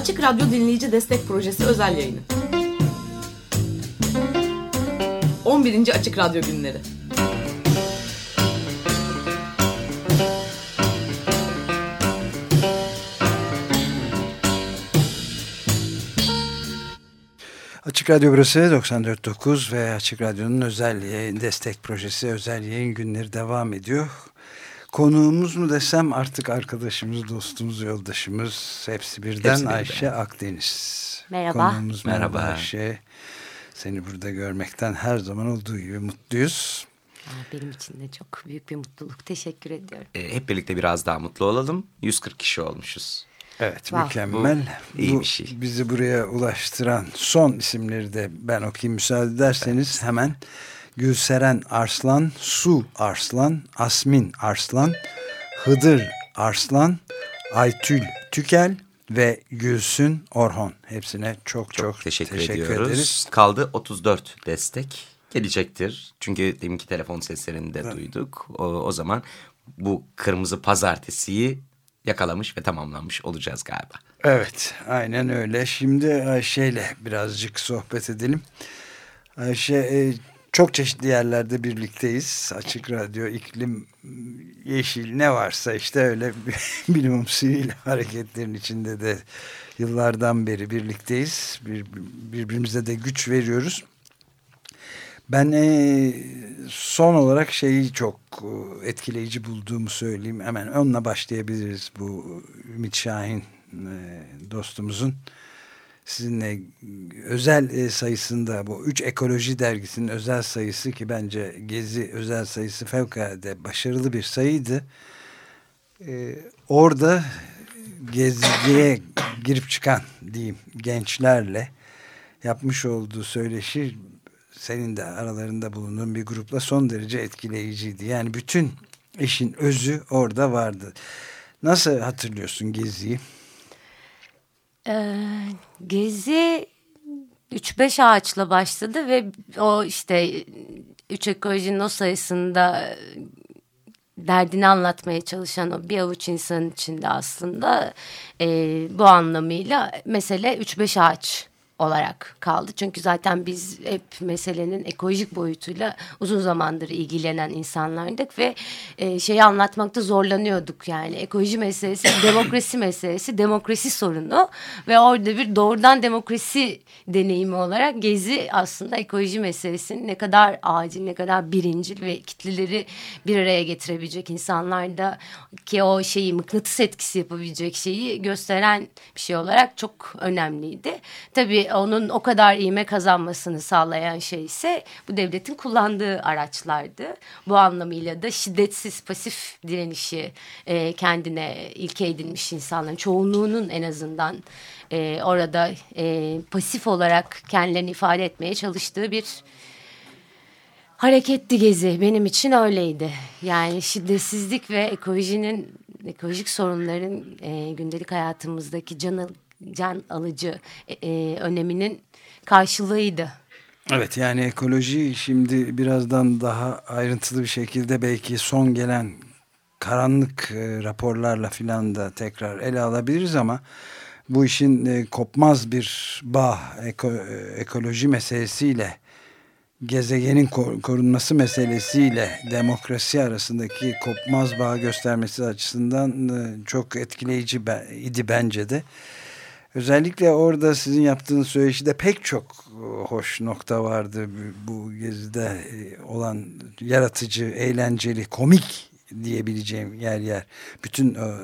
Açık Radyo Dinleyici Destek Projesi özel yayını. 11. Açık Radyo Günleri. Açık Radyo burası 94.9 ve Açık Radyo'nun özel yayın destek projesi özel yayın günleri devam ediyor. Konuğumuz mu desem artık arkadaşımız, dostumuz, yoldaşımız hepsi birden hepsi Ayşe birden. Akdeniz. Merhaba. Konuğumuz merhaba. merhaba Ayşe. Seni burada görmekten her zaman olduğu gibi mutluyuz. Benim için de çok büyük bir mutluluk. Teşekkür ediyorum. E, hep birlikte biraz daha mutlu olalım. 140 kişi olmuşuz. Evet wow. mükemmel. Bu, iyi bir şey. Bizi buraya ulaştıran son isimleri de ben okuyayım müsaade ederseniz evet. hemen. Gülseren Arslan, Su Arslan, Asmin Arslan, Hıdır Arslan, Aytül Tükel ve Gülsün Orhon. Hepsine çok çok, çok teşekkür, teşekkür ediyoruz. ederiz. Kaldı 34 destek gelecektir. Çünkü deminki telefon seslerini de evet. duyduk. O, o zaman bu kırmızı pazartesiyi yakalamış ve tamamlanmış olacağız galiba. Evet aynen öyle. Şimdi Ayşe birazcık sohbet edelim. Ayşe e, çok çeşitli yerlerde birlikteyiz. Açık Radyo, iklim, yeşil ne varsa işte öyle bilimum sivil hareketlerin içinde de yıllardan beri birlikteyiz. Bir, birbirimize de güç veriyoruz. Ben e, son olarak şeyi çok e, etkileyici bulduğumu söyleyeyim. Hemen onunla başlayabiliriz bu Ümit Şahin e, dostumuzun sizinle özel e, sayısında bu üç ekoloji dergisinin özel sayısı ki bence Gezi özel sayısı fevkalade başarılı bir sayıydı. Ee, orada Gezi'ye girip çıkan diyeyim gençlerle yapmış olduğu söyleşi senin de aralarında bulunduğun bir grupla son derece etkileyiciydi. Yani bütün işin özü orada vardı. Nasıl hatırlıyorsun Gezi'yi? Ee, Gezi 3-5 ağaçla başladı ve o işte üç ekolojinin o sayısında derdini anlatmaya çalışan o bir avuç insanın içinde aslında e, bu anlamıyla mesele 3-5 ağaç olarak kaldı. Çünkü zaten biz hep meselenin ekolojik boyutuyla uzun zamandır ilgilenen insanlardık ve e, şeyi anlatmakta zorlanıyorduk. Yani ekoloji meselesi, demokrasi meselesi, demokrasi sorunu ve orada bir doğrudan demokrasi deneyimi olarak Gezi aslında ekoloji meselesinin ne kadar acil, ne kadar birincil ve kitleleri bir araya getirebilecek insanlarda ki o şeyi mıknatıs etkisi yapabilecek şeyi gösteren bir şey olarak çok önemliydi. Tabii onun o kadar iğme kazanmasını sağlayan şey ise bu devletin kullandığı araçlardı. Bu anlamıyla da şiddetsiz pasif direnişi e, kendine ilke edilmiş insanların çoğunluğunun en azından e, orada e, pasif olarak kendilerini ifade etmeye çalıştığı bir hareketli gezi benim için öyleydi. Yani şiddetsizlik ve ekolojinin ekolojik sorunların e, gündelik hayatımızdaki canı can alıcı e, e, öneminin karşılığıydı. Evet yani ekoloji şimdi birazdan daha ayrıntılı bir şekilde belki son gelen karanlık e, raporlarla filan da tekrar ele alabiliriz ama bu işin e, kopmaz bir bağ eko, e, ekoloji meselesiyle gezegenin korunması meselesiyle demokrasi arasındaki kopmaz bağ göstermesi açısından e, çok etkileyici idi bence de. Özellikle orada sizin yaptığınız söyleşide pek çok e, hoş nokta vardı. Bu gezide e, olan yaratıcı, eğlenceli, komik diyebileceğim yer yer. Bütün o,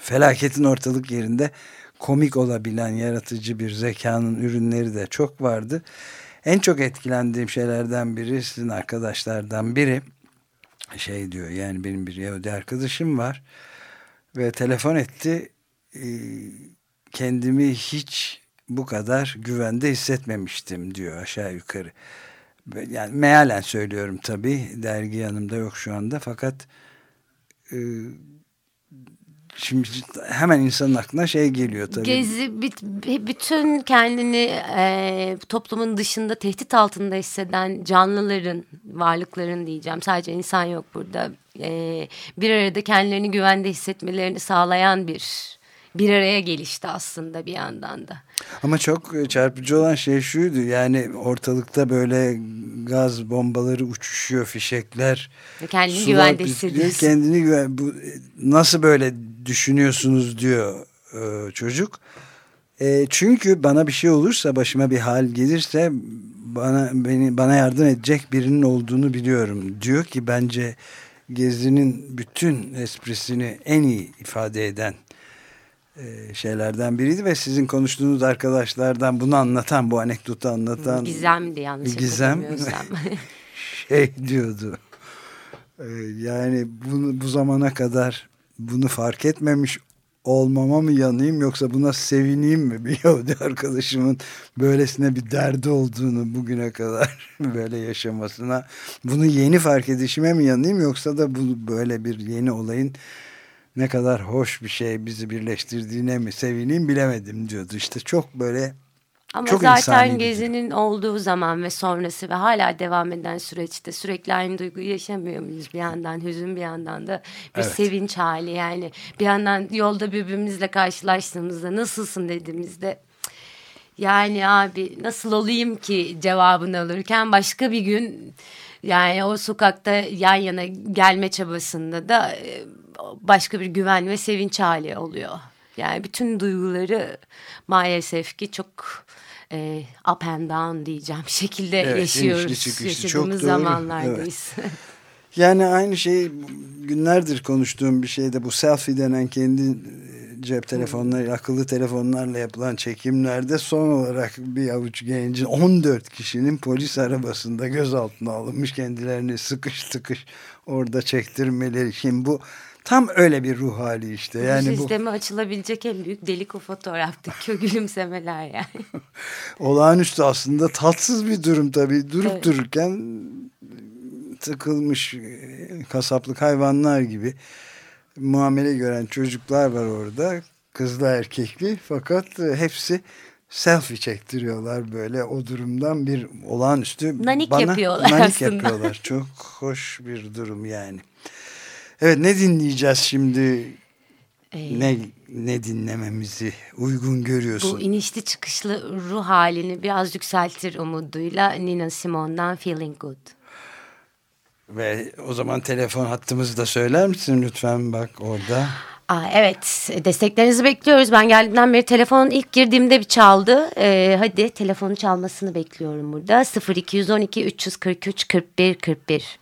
felaketin ortalık yerinde komik olabilen yaratıcı bir zekanın ürünleri de çok vardı. En çok etkilendiğim şeylerden biri sizin arkadaşlardan biri şey diyor yani benim bir Yahudi arkadaşım var ve telefon etti e, kendimi hiç bu kadar güvende hissetmemiştim diyor aşağı yukarı. Yani mealen söylüyorum tabii. Dergi yanımda yok şu anda fakat e, şimdi hemen insanın aklına şey geliyor tabii. Gezi bütün kendini e, toplumun dışında tehdit altında hisseden canlıların, varlıkların diyeceğim. Sadece insan yok burada. E, bir arada kendilerini güvende hissetmelerini sağlayan bir bir araya gelişti aslında bir yandan da. Ama çok e, çarpıcı olan şey şuydu yani ortalıkta böyle gaz bombaları uçuşuyor fişekler. Kendini güvende hissediyorsun. Kendini güven bu nasıl böyle düşünüyorsunuz diyor e, çocuk. E, çünkü bana bir şey olursa başıma bir hal gelirse bana beni bana yardım edecek birinin olduğunu biliyorum diyor ki bence Gezi'nin bütün esprisini en iyi ifade eden şeylerden biriydi ve sizin konuştuğunuz arkadaşlardan bunu anlatan bu anekdotu anlatan Gizem'di yanlış Gizem. şey diyordu e, yani bunu, bu zamana kadar bunu fark etmemiş olmama mı yanayım yoksa buna sevineyim mi? Bir Yahudi arkadaşımın böylesine bir derdi olduğunu bugüne kadar böyle yaşamasına bunu yeni fark edişime mi yanayım yoksa da bu böyle bir yeni olayın ne kadar hoş bir şey bizi birleştirdiğine mi sevineyim bilemedim diyordu. İşte çok böyle ama Çok zaten Gezi'nin olduğu zaman ve sonrası ve hala devam eden süreçte sürekli aynı duyguyu yaşamıyor muyuz? Bir yandan hüzün bir yandan da bir evet. sevinç hali yani. Bir yandan yolda birbirimizle karşılaştığımızda nasılsın dediğimizde yani abi nasıl olayım ki cevabını alırken başka bir gün yani o sokakta yan yana gelme çabasında da e, başka bir güven ve sevinç hali oluyor. Yani bütün duyguları maalesef ki çok e, up and down diyeceğim şekilde evet, yaşıyoruz. Çıkışlı, Yaşadığımız çok zamanlardayız. Evet. Yani aynı şey günlerdir konuştuğum bir şey de bu selfie denen kendi cep telefonları, akıllı telefonlarla yapılan çekimlerde son olarak bir avuç gencin 14 kişinin polis arabasında gözaltına alınmış kendilerini sıkış tıkış orada çektirmeleri. Şimdi bu Tam öyle bir ruh hali işte. Yani bu sisteme açılabilecek en büyük delik o fotoğraftaki o gülümsemeler yani. Olağanüstü aslında tatsız bir durum tabii. Durup evet. dururken tıkılmış kasaplık hayvanlar gibi muamele gören çocuklar var orada. Kızlı erkekli fakat hepsi selfie çektiriyorlar böyle o durumdan bir olağanüstü nanik bana, yapıyorlar nanik aslında. yapıyorlar. Çok hoş bir durum yani. Evet ne dinleyeceğiz şimdi? Ee, ne ne dinlememizi uygun görüyorsun? Bu inişli çıkışlı ruh halini biraz yükseltir umuduyla Nina Simone'dan Feeling Good. Ve o zaman telefon hattımızı da söyler misin lütfen bak orada. Aa, evet desteklerinizi bekliyoruz. Ben geldiğimden beri telefon ilk girdiğimde bir çaldı. Ee, hadi telefonun çalmasını bekliyorum burada. 0212 343 41 41.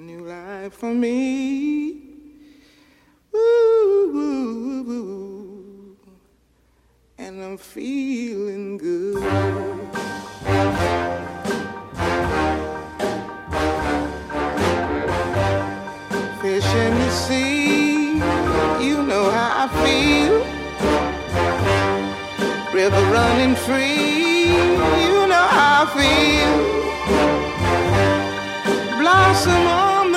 New life for me. Ooh, ooh, ooh, and I'm feeling good. Fish in the sea, you know how I feel. River running free, you know how I feel blossom on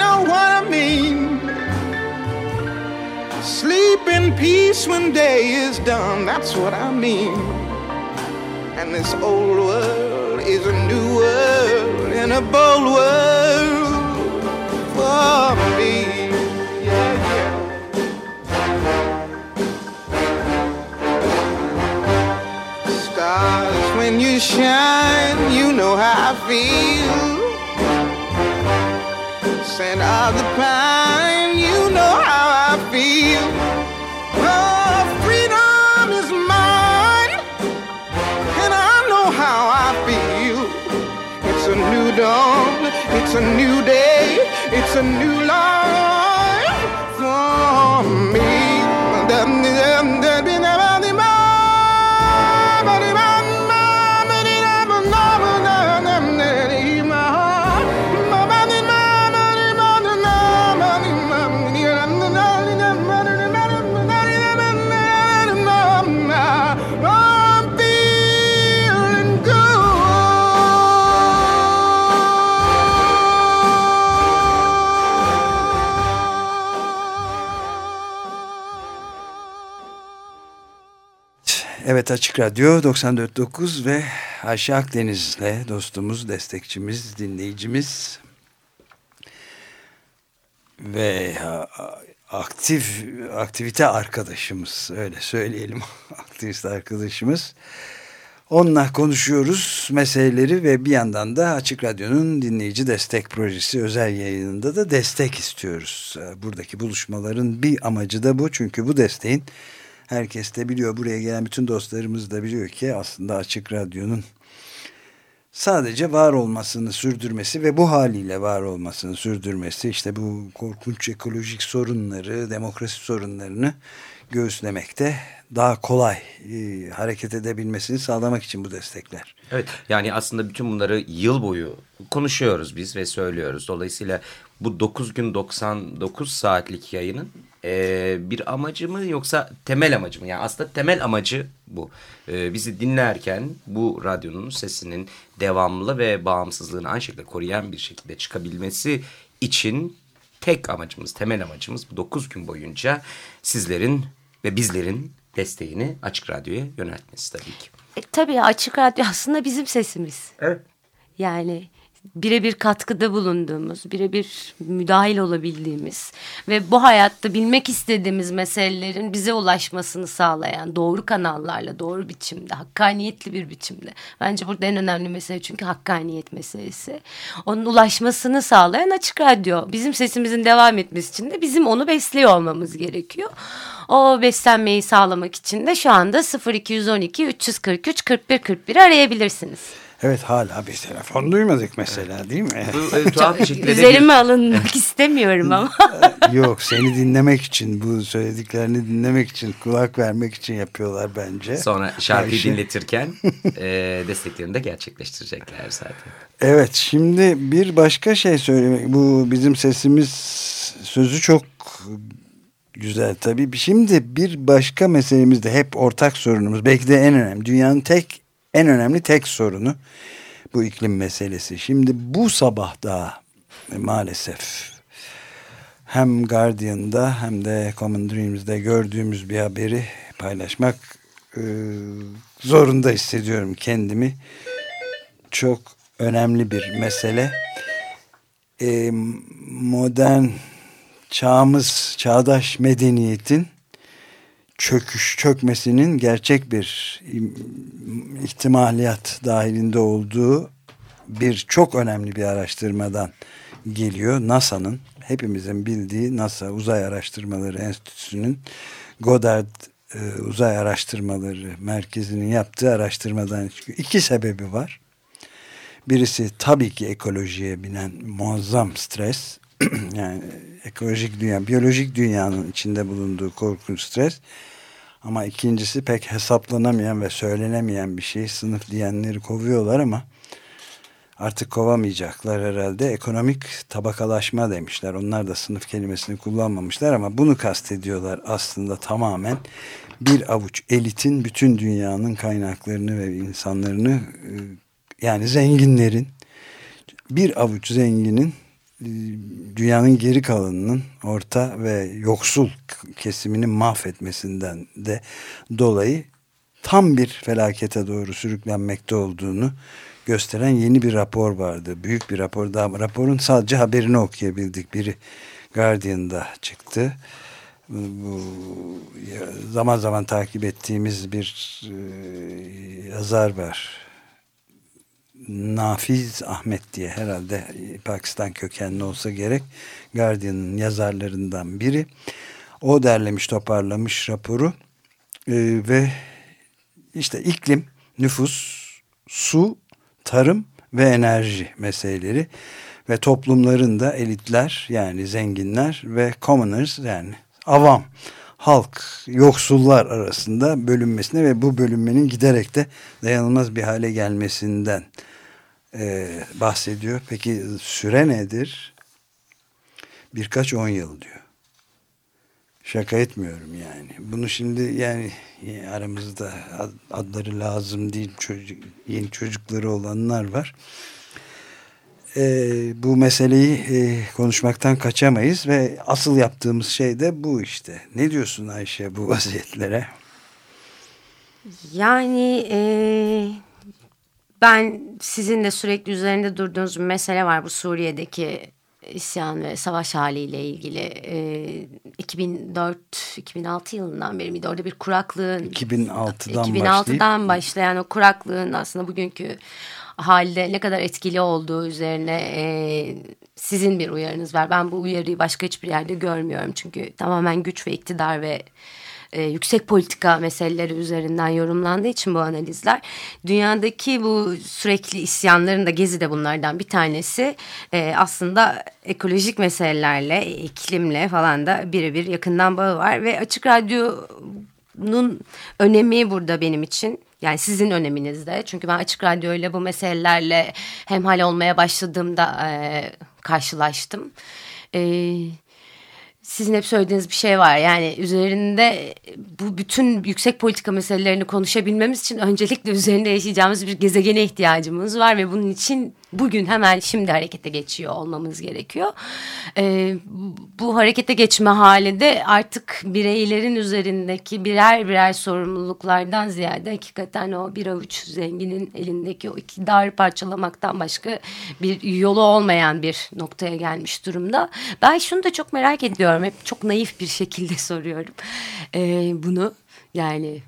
Know what I mean? Sleep in peace when day is done. That's what I mean. And this old world is a new world and a bold world for me. Yeah, yeah. Stars, when you shine, you know how I feel scent of the pine. You know how I feel. The freedom is mine, and I know how I feel. It's a new dawn, it's a new day, it's a new life. Evet Açık Radyo 94.9 ve Ayşe Akdeniz'le dostumuz, destekçimiz, dinleyicimiz ve aktif aktivite arkadaşımız öyle söyleyelim aktivist arkadaşımız. Onunla konuşuyoruz meseleleri ve bir yandan da Açık Radyo'nun dinleyici destek projesi özel yayınında da destek istiyoruz. Buradaki buluşmaların bir amacı da bu. Çünkü bu desteğin herkes de biliyor. Buraya gelen bütün dostlarımız da biliyor ki aslında Açık Radyo'nun sadece var olmasını sürdürmesi ve bu haliyle var olmasını sürdürmesi işte bu korkunç ekolojik sorunları, demokrasi sorunlarını göğüslemekte daha kolay e, hareket edebilmesini sağlamak için bu destekler. Evet yani aslında bütün bunları yıl boyu konuşuyoruz biz ve söylüyoruz. Dolayısıyla bu 9 gün 99 saatlik yayının e, bir amacı mı yoksa temel amacı mı? Yani aslında temel amacı bu. E, bizi dinlerken bu radyonun sesinin devamlı ve bağımsızlığını aynı şekilde koruyan bir şekilde çıkabilmesi için tek amacımız, temel amacımız bu 9 gün boyunca sizlerin ve bizlerin desteğini Açık Radyo'ya yöneltmesi tabii ki. E, tabii açık radyo aslında bizim sesimiz. Evet. Yani birebir katkıda bulunduğumuz, birebir müdahil olabildiğimiz ve bu hayatta bilmek istediğimiz meselelerin bize ulaşmasını sağlayan doğru kanallarla, doğru biçimde, hakkaniyetli bir biçimde. Bence burada en önemli mesele çünkü hakkaniyet meselesi. Onun ulaşmasını sağlayan açık radyo. Bizim sesimizin devam etmesi için de bizim onu besliyor olmamız gerekiyor. O beslenmeyi sağlamak için de şu anda 0212 343 41 41 arayabilirsiniz. Evet hala bir telefon duymadık mesela değil mi? Bu e, tuhaf bir şekilde de bir- Üzerime alınmak istemiyorum ama. Yok seni dinlemek için bu söylediklerini dinlemek için kulak vermek için yapıyorlar bence. Sonra şarkıyı Ayşe. dinletirken e, desteklerini de gerçekleştirecekler zaten. Evet şimdi bir başka şey söylemek bu bizim sesimiz sözü çok güzel tabii. Şimdi bir başka meselemiz de hep ortak sorunumuz belki de en önemli dünyanın tek en önemli tek sorunu bu iklim meselesi. Şimdi bu sabah da maalesef hem Guardian'da hem de Common Dreams'de gördüğümüz bir haberi paylaşmak e, zorunda hissediyorum kendimi. Çok önemli bir mesele. E, modern çağımız, çağdaş medeniyetin çöküş, çökmesinin gerçek bir im- ihtimaliyat dahilinde olduğu bir çok önemli bir araştırmadan geliyor. NASA'nın hepimizin bildiği NASA Uzay Araştırmaları Enstitüsü'nün Goddard e, Uzay Araştırmaları Merkezi'nin yaptığı araştırmadan çıkıyor. İki sebebi var. Birisi tabii ki ekolojiye binen muazzam stres. yani ekolojik dünya, biyolojik dünyanın içinde bulunduğu korkunç stres. Ama ikincisi pek hesaplanamayan ve söylenemeyen bir şey. Sınıf diyenleri kovuyorlar ama artık kovamayacaklar herhalde. Ekonomik tabakalaşma demişler. Onlar da sınıf kelimesini kullanmamışlar ama bunu kastediyorlar aslında tamamen. Bir avuç elitin bütün dünyanın kaynaklarını ve insanlarını e, yani zenginlerin bir avuç zenginin dünyanın geri kalanının orta ve yoksul kesimini mahvetmesinden de dolayı tam bir felakete doğru sürüklenmekte olduğunu gösteren yeni bir rapor vardı. Büyük bir rapor daha. Raporun sadece haberini okuyabildik. Biri Guardian'da çıktı. Bu zaman zaman takip ettiğimiz bir e, yazar var. Nafiz Ahmet diye herhalde e, Pakistan kökenli olsa gerek Guardian'ın yazarlarından biri. O derlemiş toparlamış raporu Ee, ve işte iklim, nüfus, su, tarım ve enerji meseleleri ve toplumların da elitler yani zenginler ve commoners yani avam halk yoksullar arasında bölünmesine ve bu bölünmenin giderek de dayanılmaz bir hale gelmesinden e, bahsediyor. Peki süre nedir? Birkaç on yıl diyor. Şaka etmiyorum yani. Bunu şimdi yani aramızda adları lazım değil çocuk, yeni çocukları olanlar var. Ee, bu meseleyi e, konuşmaktan kaçamayız ve asıl yaptığımız şey de bu işte. Ne diyorsun Ayşe bu vaziyetlere? Yani e, ben sizin de sürekli üzerinde durduğunuz bir mesele var bu Suriye'deki isyan ve savaş haliyle ilgili e, 2004-2006 yılından beri miydi? Orada bir kuraklığın 2006'dan, 2006'dan başlayan o kuraklığın aslında bugünkü halde ne kadar etkili olduğu üzerine e, sizin bir uyarınız var. Ben bu uyarıyı başka hiçbir yerde görmüyorum. Çünkü tamamen güç ve iktidar ve e, yüksek politika meseleleri üzerinden yorumlandığı için bu analizler dünyadaki bu sürekli isyanların da Gezi de bunlardan bir tanesi e, aslında ekolojik meselelerle iklimle falan da birebir yakından bağı var ve Açık Radyo'nun önemi burada benim için yani sizin öneminizde. Çünkü ben Açık Radyo ile bu meselelerle hemhal olmaya başladığımda e, karşılaştım. Evet sizin hep söylediğiniz bir şey var. Yani üzerinde bu bütün yüksek politika meselelerini konuşabilmemiz için öncelikle üzerinde yaşayacağımız bir gezegene ihtiyacımız var ve bunun için bugün hemen şimdi harekete geçiyor olmamız gerekiyor. Ee, bu harekete geçme halinde artık bireylerin üzerindeki birer birer sorumluluklardan ziyade hakikaten o bir avuç zenginin elindeki o iktidar parçalamaktan başka bir yolu olmayan bir noktaya gelmiş durumda. Ben şunu da çok merak ediyorum. Hep çok naif bir şekilde soruyorum ee, bunu. Yani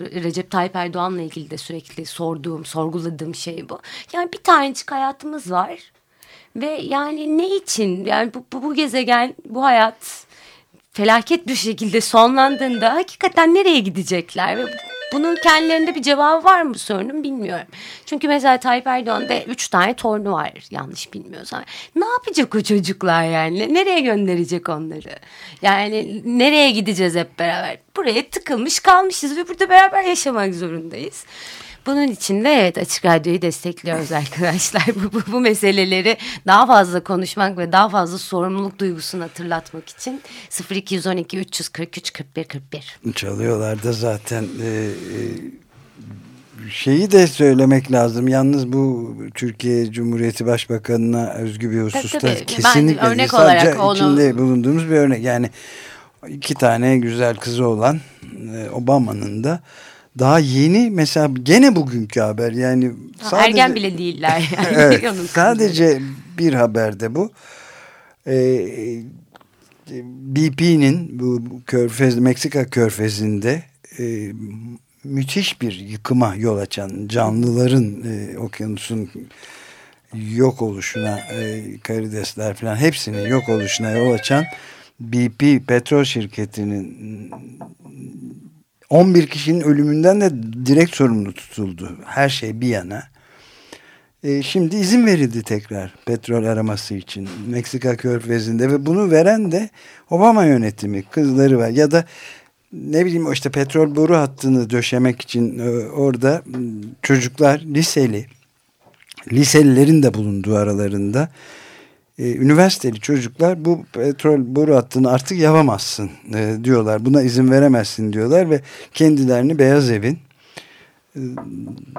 Recep Tayyip Erdoğan'la ilgili de sürekli sorduğum, sorguladığım şey bu. Yani bir tanecik hayatımız var ve yani ne için? Yani bu, bu, bu gezegen, bu hayat felaket bir şekilde sonlandığında hakikaten nereye gidecekler? Ve bunun kendilerinde bir cevabı var mı sorunun bilmiyorum. Çünkü mesela Tayyip Erdoğan'da üç tane torunu var yanlış bilmiyorsam. Ne yapacak o çocuklar yani? Nereye gönderecek onları? Yani nereye gideceğiz hep beraber? Buraya tıkılmış kalmışız ve burada beraber yaşamak zorundayız. Bunun için de evet Açık Radyo'yu destekliyoruz arkadaşlar. bu, bu, bu meseleleri daha fazla konuşmak ve daha fazla sorumluluk duygusunu hatırlatmak için 0212 343 41 41. Çalıyorlar da zaten e, e, şeyi de söylemek lazım. Yalnız bu Türkiye Cumhuriyeti Başbakanı'na özgü bir hususta tabii, tabii. kesinlikle ben örnek sadece olarak onu... içinde bulunduğumuz bir örnek. Yani iki tane güzel kızı olan e, Obama'nın da daha yeni mesela gene bugünkü haber yani sadece, ergen bile değiller yani. evet, sadece bir haberde bu ee, BP'nin bu körfez Meksika körfezinde e, müthiş bir yıkıma yol açan canlıların e, okyanusun yok oluşuna e, karidesler falan hepsinin yok oluşuna yol açan BP petrol şirketinin 11 kişinin ölümünden de direkt sorumlu tutuldu. Her şey bir yana. E, şimdi izin verildi tekrar petrol araması için Meksika körfezinde ve bunu veren de Obama yönetimi kızları var ya da ne bileyim işte petrol boru hattını döşemek için e, orada çocuklar liseli liselilerin de bulunduğu aralarında e, üniversiteli çocuklar bu petrol boru hattını artık yapamazsın e, diyorlar. Buna izin veremezsin diyorlar ve kendilerini Beyaz Evin e,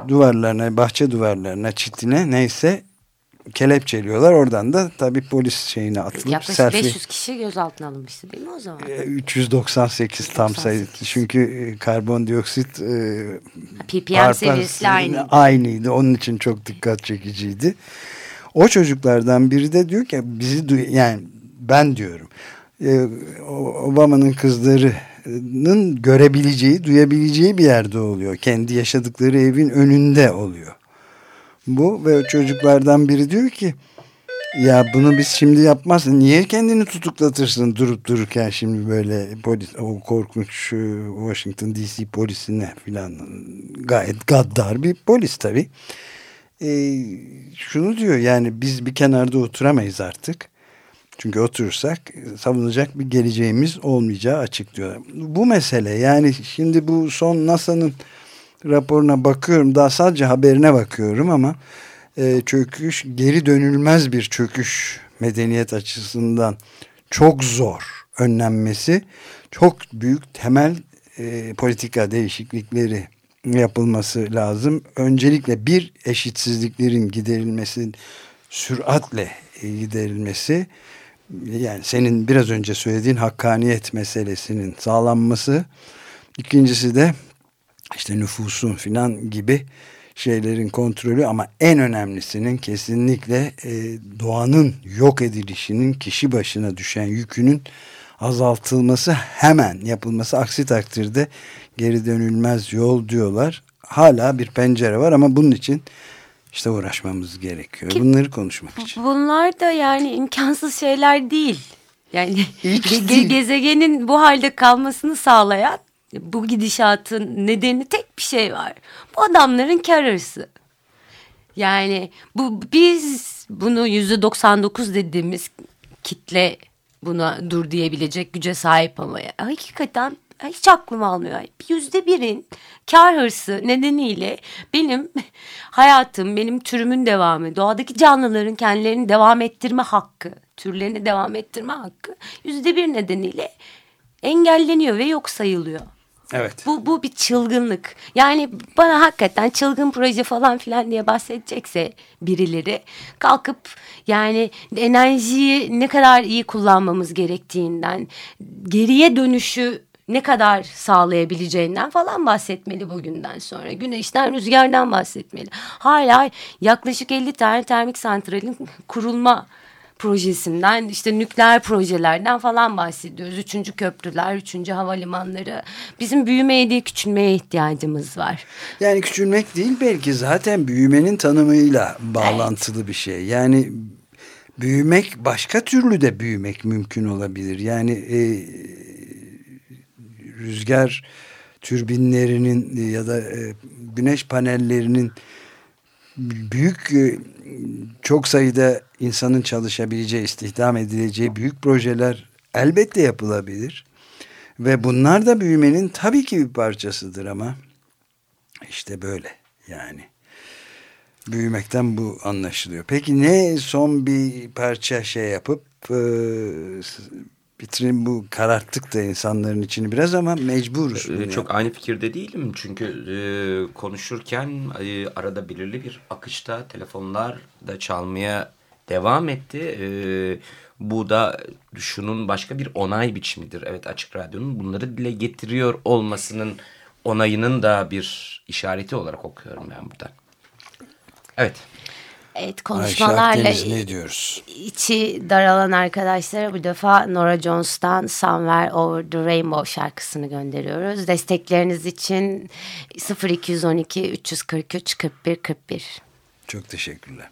duvarlarına, bahçe duvarlarına, çitine neyse kelepçeliyorlar. Oradan da tabii polis şeyine atılıp Yaklaşık serfi, 500 kişi gözaltına alınmıştı değil mi o zaman? 398 tam sayı. Çünkü e, karbondioksit e, ppm seviyesi aynıydı. aynıydı. Onun için çok dikkat çekiciydi. O çocuklardan biri de diyor ki bizi yani ben diyorum e, Obama'nın kızlarının görebileceği, duyabileceği bir yerde oluyor. Kendi yaşadıkları evin önünde oluyor. Bu ve çocuklardan biri diyor ki ya bunu biz şimdi yapmazsın. Niye kendini tutuklatırsın durup dururken şimdi böyle polis o korkunç e, Washington DC polisine filan gayet gaddar bir polis tabii e, şunu diyor yani biz bir kenarda oturamayız artık. Çünkü oturursak savunacak bir geleceğimiz olmayacağı açık diyor. Bu mesele yani şimdi bu son NASA'nın raporuna bakıyorum daha sadece haberine bakıyorum ama e, çöküş geri dönülmez bir çöküş medeniyet açısından çok zor önlenmesi çok büyük temel e, politika değişiklikleri yapılması lazım. Öncelikle bir eşitsizliklerin giderilmesi süratle giderilmesi yani senin biraz önce söylediğin hakkaniyet meselesinin sağlanması ikincisi de işte nüfusun filan gibi şeylerin kontrolü ama en önemlisinin kesinlikle e, doğanın yok edilişinin kişi başına düşen yükünün azaltılması hemen yapılması aksi takdirde geri dönülmez yol diyorlar. Hala bir pencere var ama bunun için işte uğraşmamız gerekiyor. Ki- Bunları konuşmak için. Bunlar da yani imkansız şeyler değil. Yani ge- değil. gezegenin bu halde kalmasını sağlayan bu gidişatın nedeni tek bir şey var. Bu adamların kar hırsı. Yani bu biz bunu yüzde 99 dediğimiz kitle buna dur diyebilecek güce sahip ama hakikaten hiç aklım almıyor. Yüzde birin kar hırsı nedeniyle benim hayatım, benim türümün devamı, doğadaki canlıların kendilerini devam ettirme hakkı, türlerini devam ettirme hakkı yüzde bir nedeniyle engelleniyor ve yok sayılıyor. Evet. Bu, bu bir çılgınlık. Yani bana hakikaten çılgın proje falan filan diye bahsedecekse birileri kalkıp yani enerjiyi ne kadar iyi kullanmamız gerektiğinden, geriye dönüşü ne kadar sağlayabileceğinden falan bahsetmeli bugünden sonra. Güneşten, rüzgardan bahsetmeli. Hala yaklaşık 50 tane termik santralin kurulma projesinden işte nükleer projelerden falan bahsediyoruz. Üçüncü köprüler, üçüncü havalimanları. Bizim büyümeye değil küçülmeye ihtiyacımız var. Yani küçülmek değil belki zaten büyümenin tanımıyla bağlantılı bir şey. Yani büyümek başka türlü de büyümek mümkün olabilir. Yani e, rüzgar türbinlerinin ya da e, güneş panellerinin büyük e, çok sayıda insanın çalışabileceği, istihdam edileceği büyük projeler elbette yapılabilir. Ve bunlar da büyümenin tabii ki bir parçasıdır ama işte böyle yani. Büyümekten bu anlaşılıyor. Peki ne son bir parça şey yapıp e, bitirin bu kararttık da insanların içini biraz ama mecburuz. Ee, Çok aynı fikirde değilim çünkü e, konuşurken e, arada belirli bir akışta telefonlar da çalmaya devam etti. E, bu da şunun başka bir onay biçimidir. Evet Açık Radyo'nun bunları dile getiriyor olmasının onayının da bir işareti olarak okuyorum ben burada. Evet. Evet Ayşe konuşmalarla Akdeniz ne diyoruz? içi daralan arkadaşlara bu defa Nora Jones'tan Somewhere Over the Rainbow şarkısını gönderiyoruz. Destekleriniz için 0212 343 41 41. Çok teşekkürler.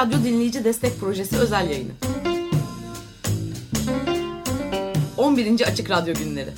Radyo Dinleyici Destek Projesi özel yayını. 11. Açık Radyo Günleri.